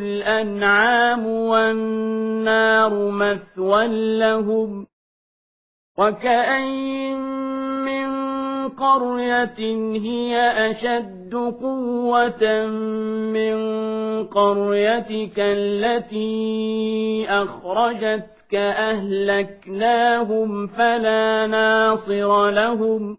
الأنعام والنار مثوى لهم وكأين قرية هي أشد قوة من قريتك التي أخرجتك أهلكناهم فلا ناصر لهم